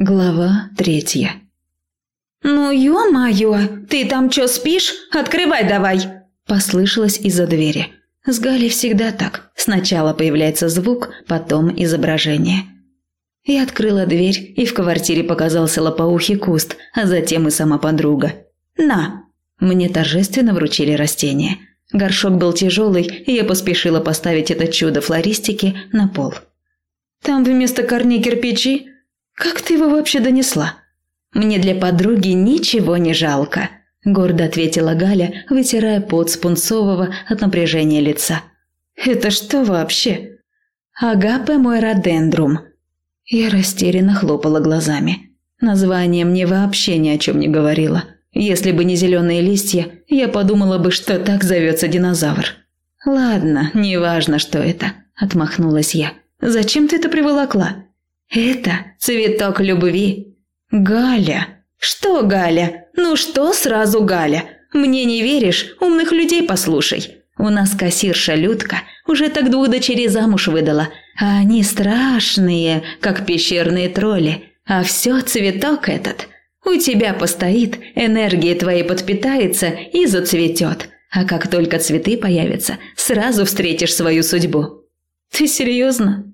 Глава третья. «Ну, ё-моё, ты там чё спишь? Открывай давай!» Послышалось из-за двери. С Галей всегда так. Сначала появляется звук, потом изображение. Я открыла дверь, и в квартире показался лопоухий куст, а затем и сама подруга. «На!» Мне торжественно вручили растение. Горшок был тяжелый, и я поспешила поставить это чудо флористики на пол. «Там вместо корней кирпичи?» «Как ты его вообще донесла?» «Мне для подруги ничего не жалко», – гордо ответила Галя, вытирая пот с пунцового от напряжения лица. «Это что вообще?» «Агапе мой родендрум». Я растерянно хлопала глазами. Название мне вообще ни о чем не говорило. Если бы не зеленые листья, я подумала бы, что так зовется динозавр. «Ладно, неважно, что это», – отмахнулась я. «Зачем ты это приволокла?» «Это цветок любви». «Галя!» «Что, Галя? Ну что сразу Галя? Мне не веришь? Умных людей послушай. У нас кассирша Людка уже так двух дочерей замуж выдала, а они страшные, как пещерные тролли. А все цветок этот. У тебя постоит, энергия твоей подпитается и зацветет. А как только цветы появятся, сразу встретишь свою судьбу». «Ты серьезно?»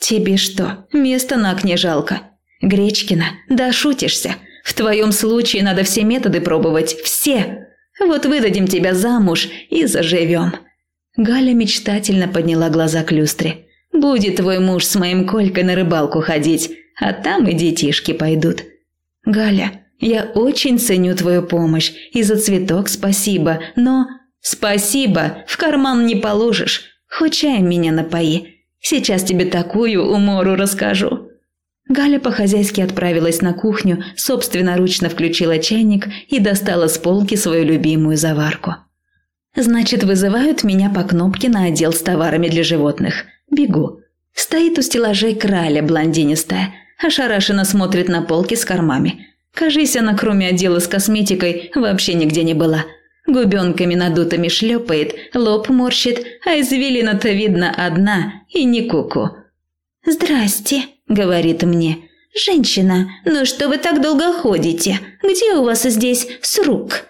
«Тебе что, места на окне жалко? Гречкина, да шутишься. В твоем случае надо все методы пробовать, все. Вот выдадим тебя замуж и заживем». Галя мечтательно подняла глаза к люстре. «Будет твой муж с моим Колькой на рыбалку ходить, а там и детишки пойдут». «Галя, я очень ценю твою помощь, и за цветок спасибо, но...» «Спасибо, в карман не положишь. Хоть чаем меня напои. Сейчас тебе такую умору расскажу». Галя по-хозяйски отправилась на кухню, собственноручно включила чайник и достала с полки свою любимую заварку. «Значит, вызывают меня по кнопке на отдел с товарами для животных. Бегу. Стоит у стеллажей краля блондинистая, ошарашенно смотрит на полки с кормами. Кажись, она кроме отдела с косметикой вообще нигде не была. Губенками надутыми шлепает, лоб морщит, а извилина-то видно одна и не куку. -ку. «Здрасте», — говорит мне. «Женщина, ну что вы так долго ходите? Где у вас здесь срук?»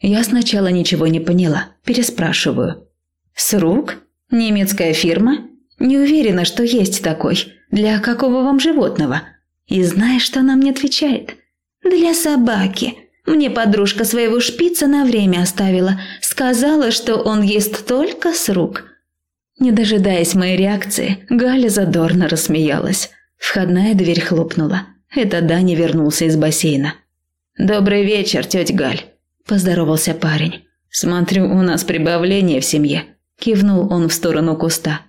Я сначала ничего не поняла, переспрашиваю. «Срук? Немецкая фирма? Не уверена, что есть такой. Для какого вам животного?» И знаешь, что она мне отвечает? «Для собаки. Мне подружка своего шпица на время оставила. Сказала, что он ест только с рук. Не дожидаясь моей реакции, Галя задорно рассмеялась. Входная дверь хлопнула. Это Даня вернулся из бассейна. «Добрый вечер, тетя Галь», – поздоровался парень. «Смотрю, у нас прибавление в семье», – кивнул он в сторону куста.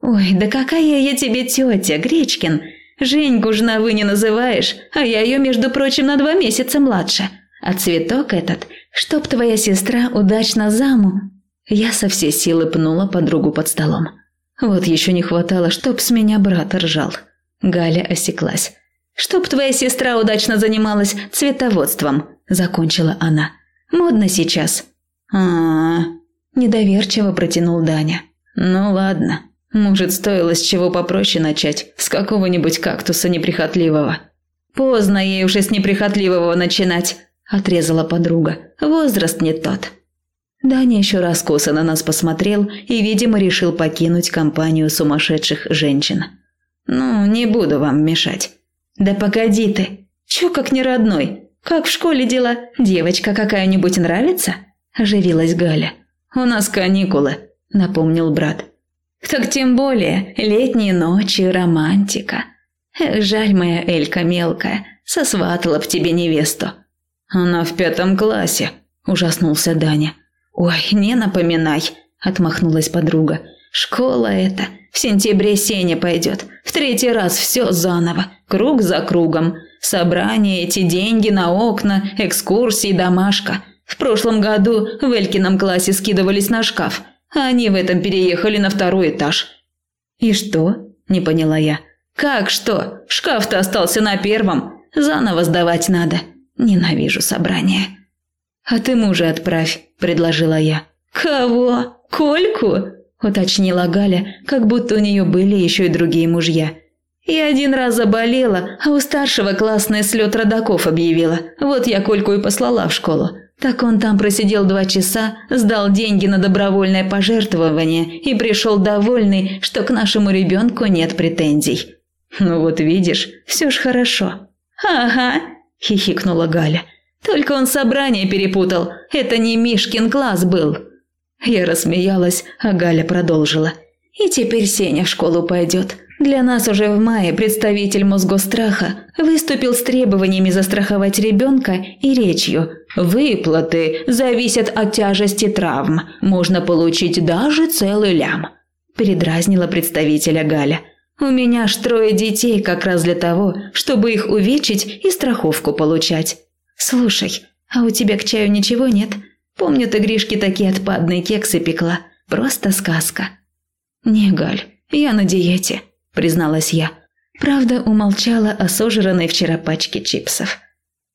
«Ой, да какая я тебе тетя, Гречкин! Женьку ж на «вы» не называешь, а я ее, между прочим, на два месяца младше. А цветок этот, чтоб твоя сестра удачно заму...» Я со всей силы пнула подругу под столом. Вот еще не хватало, чтоб с меня брат ржал. Галя осеклась. «Чтоб твоя сестра удачно занималась цветоводством», – закончила она. «Модно сейчас». А, -а, -а недоверчиво протянул Даня. «Ну ладно, может, стоило с чего попроще начать, с какого-нибудь кактуса неприхотливого». «Поздно ей уже с неприхотливого начинать», – отрезала подруга. «Возраст не тот». Даня еще раз косо на нас посмотрел и, видимо, решил покинуть компанию сумасшедших женщин. «Ну, не буду вам мешать». «Да погоди ты! Чё как не родной? Как в школе дела? Девочка какая-нибудь нравится?» – оживилась Галя. «У нас каникулы», – напомнил брат. «Так тем более летние ночи, романтика. Эх, жаль моя Элька мелкая, сосватала б тебе невесту». «Она в пятом классе», – ужаснулся Даня. «Ой, не напоминай», – отмахнулась подруга. «Школа это. В сентябре Сеня пойдет. В третий раз все заново. Круг за кругом. Собрания, эти деньги на окна, экскурсии, домашка. В прошлом году в Элькином классе скидывались на шкаф, а они в этом переехали на второй этаж». «И что?» – не поняла я. «Как что? Шкаф-то остался на первом. Заново сдавать надо. Ненавижу собрания». «А ты мужа отправь», – предложила я. «Кого? Кольку?» – уточнила Галя, как будто у нее были еще и другие мужья. Я один раз заболела, а у старшего классный слет родаков объявила. Вот я Кольку и послала в школу. Так он там просидел два часа, сдал деньги на добровольное пожертвование и пришел довольный, что к нашему ребенку нет претензий. Ну вот видишь, все ж хорошо. Ага, хихикнула Галя. Только он собрание перепутал. Это не Мишкин класс был. Я рассмеялась, а Галя продолжила. И теперь Сеня в школу пойдет. Для нас уже в мае представитель Мосгостраха выступил с требованиями застраховать ребенка и речью «Выплаты зависят от тяжести травм, можно получить даже целый лям», – передразнила представителя Галя. «У меня ж трое детей как раз для того, чтобы их увечить и страховку получать. Слушай, а у тебя к чаю ничего нет? Помню, ты Гришке такие отпадные кексы пекла. Просто сказка». «Не, Галь, я на диете», призналась я. Правда, умолчала о сожранной вчера пачке чипсов.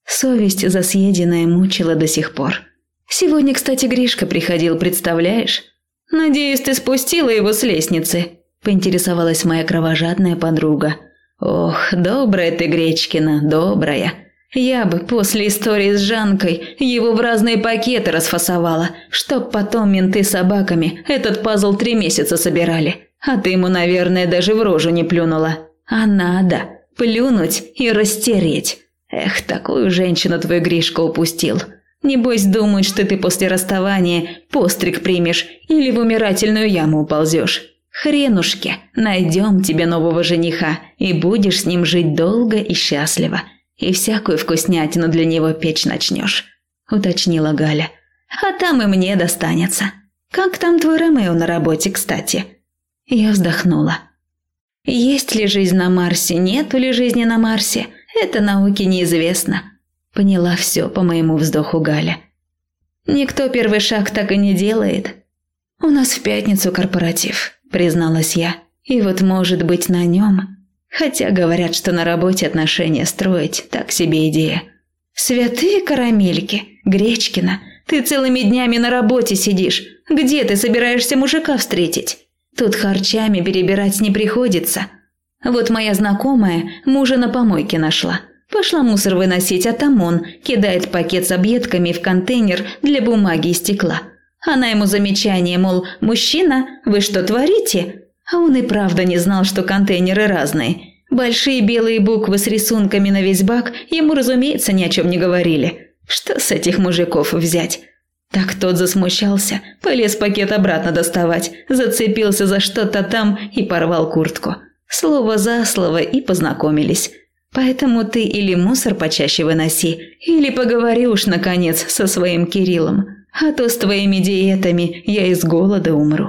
Совесть за съеденное мучила до сих пор. Сегодня, кстати, Гришка приходил, представляешь? Надеюсь, ты спустила его с лестницы, поинтересовалась моя кровожадная подруга. Ох, добрая ты, Гречкина, добрая. Я бы после истории с Жанкой его в разные пакеты расфасовала, чтоб потом менты собаками этот пазл три месяца собирали. А ты ему, наверное, даже в рожу не плюнула. А надо плюнуть и растереть. Эх, такую женщину твой Гришка упустил. Небось думает, что ты после расставания постриг примешь или в умирательную яму уползешь. Хренушки, найдем тебе нового жениха и будешь с ним жить долго и счастливо. И всякую вкуснятину для него печь начнешь», – уточнила Галя. «А там и мне достанется. Как там твой Ромео на работе, кстати?» Я вздохнула. Есть ли жизнь на Марсе, нету ли жизни на Марсе, это науке неизвестно. Поняла все по моему вздоху Галя. Никто первый шаг так и не делает. У нас в пятницу корпоратив, призналась я. И вот может быть на нем. Хотя говорят, что на работе отношения строить так себе идея. Святые карамельки, Гречкина, ты целыми днями на работе сидишь. Где ты собираешься мужика встретить? Тут харчами перебирать не приходится. Вот моя знакомая мужа на помойке нашла. Пошла мусор выносить, а там он кидает пакет с объедками в контейнер для бумаги и стекла. Она ему замечание, мол, «Мужчина, вы что творите?» А он и правда не знал, что контейнеры разные. Большие белые буквы с рисунками на весь бак ему, разумеется, ни о чем не говорили. Что с этих мужиков взять? Так тот засмущался, полез пакет обратно доставать, зацепился за что-то там и порвал куртку. Слово за слово и познакомились. Поэтому ты или мусор почаще выноси, или поговори уж, наконец, со своим Кириллом. А то с твоими диетами я из голода умру.